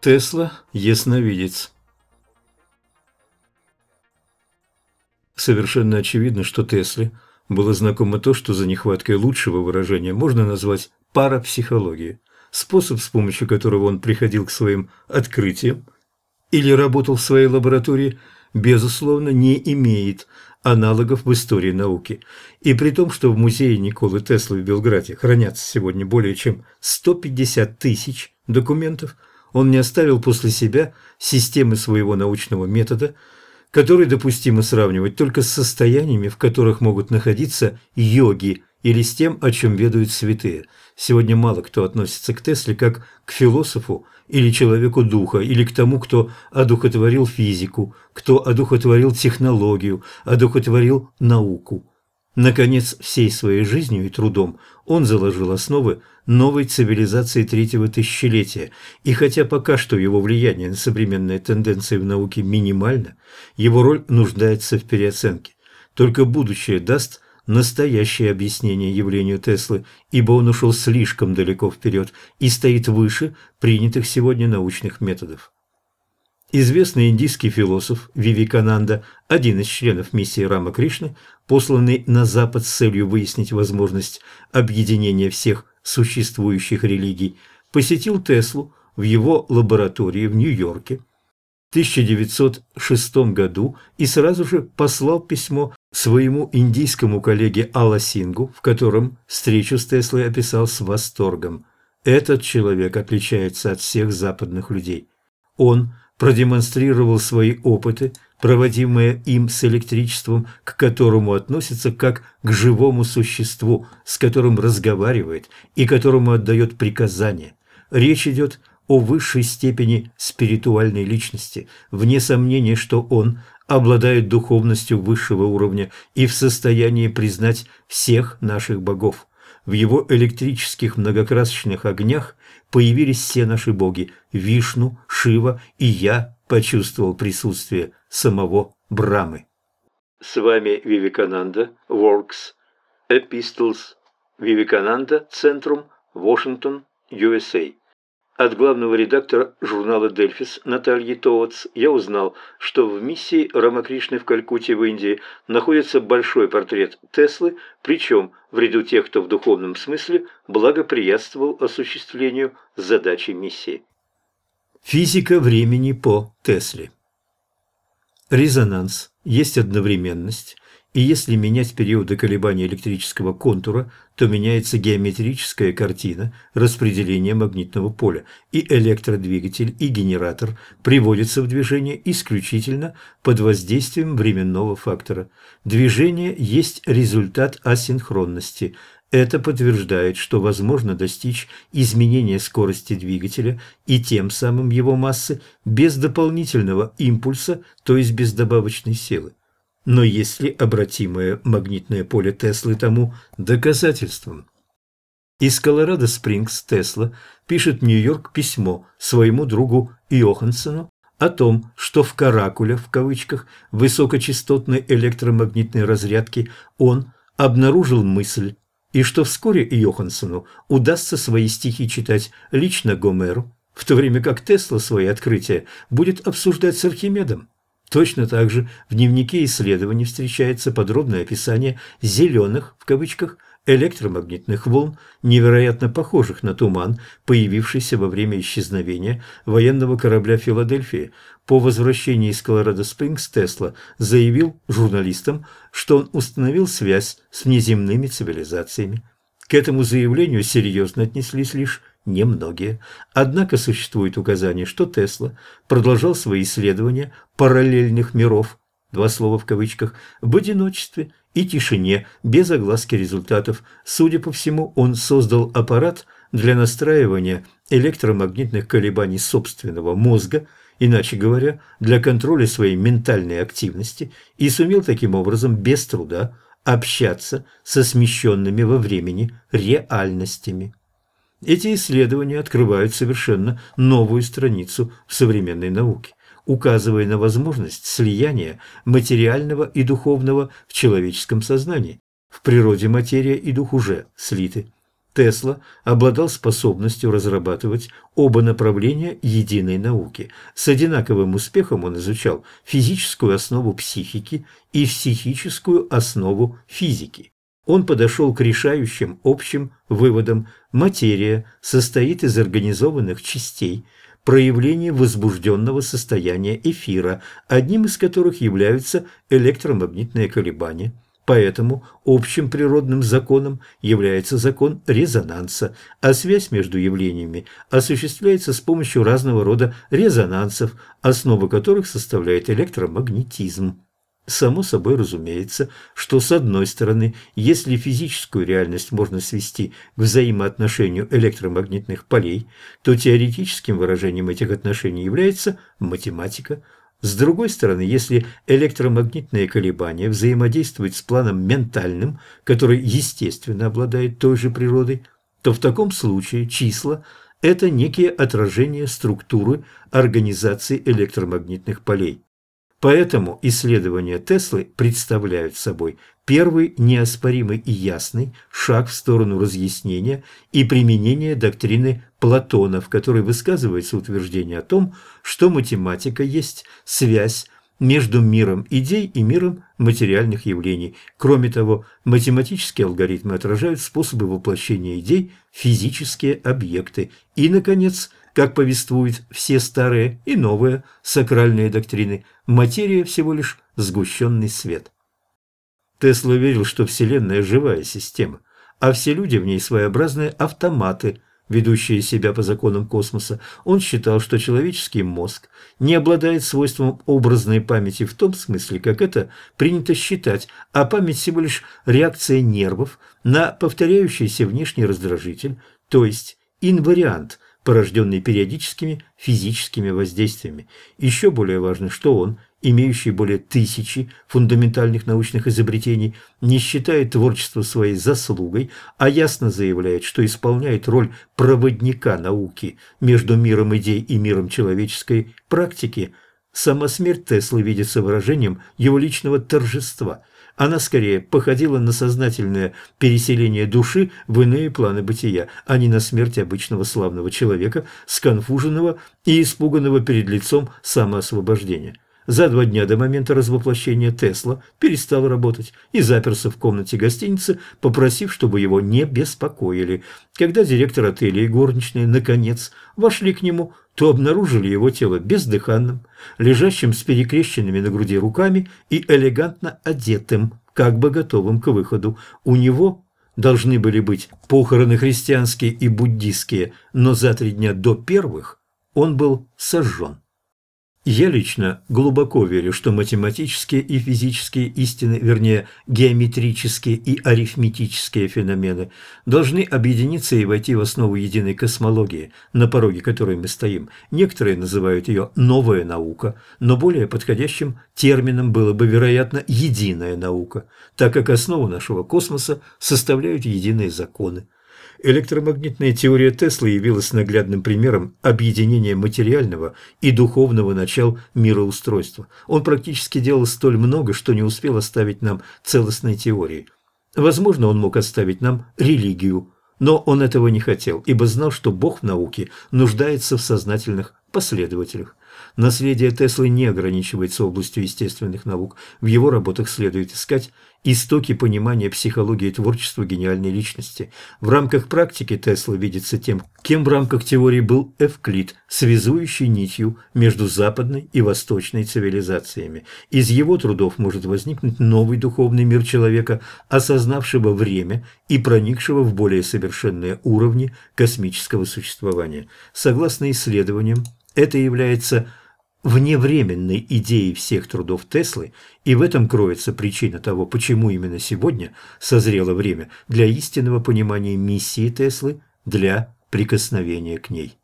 Тесла – ясновидец. Совершенно очевидно, что Тесле было знакомо то, что за нехваткой лучшего выражения можно назвать парапсихологией, способ, с помощью которого он приходил к своим открытиям или работал в своей лаборатории, безусловно, не имеет аналогов в истории науки. И при том, что в музее Николы Теслы в Белграде хранятся сегодня более чем 150 тысяч документов – он не оставил после себя системы своего научного метода, который допустимо сравнивать только с состояниями, в которых могут находиться йоги или с тем, о чем ведают святые. Сегодня мало кто относится к Тесле как к философу или человеку духа, или к тому, кто одухотворил физику, кто одухотворил технологию, одухотворил науку. Наконец, всей своей жизнью и трудом он заложил основы новой цивилизации третьего тысячелетия, и хотя пока что его влияние на современные тенденции в науке минимально, его роль нуждается в переоценке. Только будущее даст настоящее объяснение явлению Теслы, ибо он ушел слишком далеко вперед и стоит выше принятых сегодня научных методов. Известный индийский философ Вивикананда, один из членов миссии Рама Кришны, посланный на Запад с целью выяснить возможность объединения всех существующих религий, посетил Теслу в его лаборатории в Нью-Йорке в 1906 году и сразу же послал письмо своему индийскому коллеге Алла Сингу, в котором встречу с Теслой описал с восторгом. Этот человек отличается от всех западных людей. Он продемонстрировал свои опыты, проводимые им с электричеством, к которому относится как к живому существу, с которым разговаривает и которому отдает приказания. Речь идет о высшей степени спиритуальной личности, вне сомнения, что он обладает духовностью высшего уровня и в состоянии признать всех наших богов. В его электрических многокрасочных огнях появились все наши боги – Вишну, Шива, и я почувствовал присутствие самого Брамы. С вами Вивекананда, Works, Epistles, Вивекананда, Центрум, Вашингтон, USA. От главного редактора журнала «Дельфис» Натальи Тоотс я узнал, что в миссии Рамакришны в Калькутте в Индии находится большой портрет Теслы, причем в ряду тех, кто в духовном смысле благоприятствовал осуществлению задачи миссии. Физика времени по Тесле Резонанс есть одновременность, и если менять периоды колебания электрического контура, то меняется геометрическая картина распределения магнитного поля, и электродвигатель и генератор приводятся в движение исключительно под воздействием временного фактора. Движение есть результат асинхронности. Это подтверждает, что возможно достичь изменения скорости двигателя и тем самым его массы без дополнительного импульса, то есть без добавочной силы. Но есть ли обратимое магнитное поле Теслы тому доказательством? Из Колорадо-Спрингс Тесла пишет Нью-Йорк письмо своему другу Йоханссону о том, что в «каракуле» в кавычках высокочастотной электромагнитной разрядки он обнаружил мысль, и что вскоре Йоханссону удастся свои стихи читать лично Гомеру, в то время как Тесла свои открытия будет обсуждать с Архимедом. Точно так же в дневнике исследований встречается подробное описание «зеленых» в кавычках электромагнитных волн, невероятно похожих на туман, появившийся во время исчезновения военного корабля «Филадельфия». По возвращении из Колорадо-Спрингс Тесла заявил журналистам, что он установил связь с внеземными цивилизациями. К этому заявлению серьезно отнеслись лишь немногие. Однако существует указание, что Тесла продолжал свои исследования параллельных миров, два слова в кавычках, в одиночестве и тишине, без огласки результатов. Судя по всему, он создал аппарат для настраивания электромагнитных колебаний собственного мозга, иначе говоря, для контроля своей ментальной активности, и сумел таким образом без труда общаться со смещенными во времени реальностями. Эти исследования открывают совершенно новую страницу в современной науке, указывая на возможность слияния материального и духовного в человеческом сознании. В природе материя и дух уже слиты. Тесла обладал способностью разрабатывать оба направления единой науки. С одинаковым успехом он изучал физическую основу психики и психическую основу физики. Он подошел к решающим общим выводам. Материя состоит из организованных частей, проявлений возбужденного состояния эфира, одним из которых являются электромагнитные колебания – Поэтому общим природным законом является закон резонанса, а связь между явлениями осуществляется с помощью разного рода резонансов, основа которых составляет электромагнетизм. Само собой разумеется, что с одной стороны, если физическую реальность можно свести к взаимоотношению электромагнитных полей, то теоретическим выражением этих отношений является математика – с другой стороны, если электромагнитные колебания взаимодействуют с планом ментальным, который, естественно, обладает той же природой, то в таком случае числа – это некие отражения структуры организации электромагнитных полей. Поэтому исследования Теслы представляют собой первый неоспоримый и ясный шаг в сторону разъяснения и применения доктрины Платона, в которой высказывается утверждение о том, что математика есть связь между миром идей и миром материальных явлений. Кроме того, математические алгоритмы отражают способы воплощения идей в физические объекты. И, наконец, как повествуют все старые и новые сакральные доктрины, материя всего лишь сгущенный свет. Тесла верил, что Вселенная – живая система, а все люди в ней своеобразные автоматы, ведущие себя по законам космоса. Он считал, что человеческий мозг не обладает свойством образной памяти в том смысле, как это принято считать, а память всего лишь реакция нервов на повторяющийся внешний раздражитель, то есть инвариант – порожденный периодическими физическими воздействиями. Еще более важно, что он, имеющий более тысячи фундаментальных научных изобретений, не считает творчество своей заслугой, а ясно заявляет, что исполняет роль проводника науки между миром идей и миром человеческой практики. Сама смерть Теслы видится выражением его личного торжества – она скорее походила на сознательное переселение души в иные планы бытия, а не на смерть обычного славного человека, сконфуженного и испуганного перед лицом самоосвобождения. За два дня до момента развоплощения Тесла перестал работать и заперся в комнате гостиницы, попросив, чтобы его не беспокоили. Когда директор отеля и горничные, наконец, вошли к нему, то обнаружили его тело бездыханным, лежащим с перекрещенными на груди руками и элегантно одетым, как бы готовым к выходу. У него должны были быть похороны христианские и буддистские, но за три дня до первых он был сожжен. Я лично глубоко верю, что математические и физические истины, вернее, геометрические и арифметические феномены, должны объединиться и войти в основу единой космологии, на пороге которой мы стоим. Некоторые называют ее «новая наука», но более подходящим термином было бы, вероятно, «единая наука», так как основу нашего космоса составляют единые законы. Электромагнитная теория Теслы явилась наглядным примером объединения материального и духовного начал мироустройства. Он практически делал столь много, что не успел оставить нам целостной теории. Возможно, он мог оставить нам религию, но он этого не хотел, ибо знал, что Бог в науке нуждается в сознательных последователях. Наследие Теслы не ограничивается областью естественных наук. В его работах следует искать истоки понимания психологии творчества гениальной личности. В рамках практики Тесла видится тем, кем в рамках теории был Эвклид, связующий нитью между западной и восточной цивилизациями. Из его трудов может возникнуть новый духовный мир человека, осознавшего время и проникшего в более совершенные уровни космического существования. Согласно исследованиям, это является вневременной идеей всех трудов Теслы, и в этом кроется причина того, почему именно сегодня созрело время для истинного понимания миссии Теслы, для прикосновения к ней.